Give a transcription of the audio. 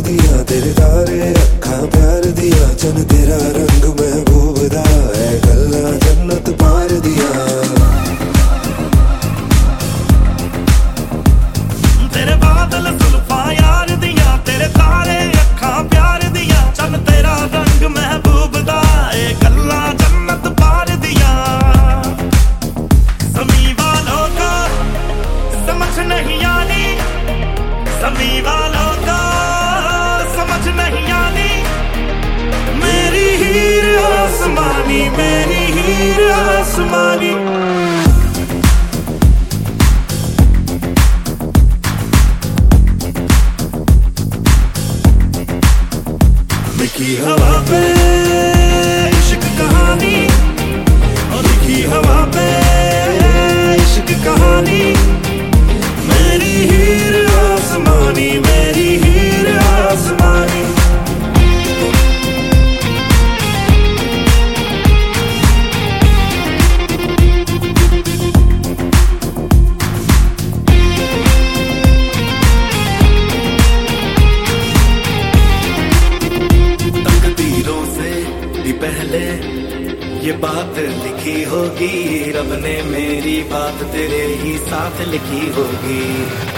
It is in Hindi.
दिया, तेरे तारे अखा प्यार दिया तेरा रंग पार दिया। तेरे बादल जुल्फा यार दिया, तेरे तारे अखा प्यार दिया चन तेरा रंग महबूब गल्ला जन्नत पार दिया। का समझ नहीं आने कमी वालों समझ नहीं आनी। मेरी हीर आसमानी मेरी हीर आसमानी। की हवा पे पहले ये बात लिखी होगी रब ने मेरी बात तेरे ही साथ लिखी होगी।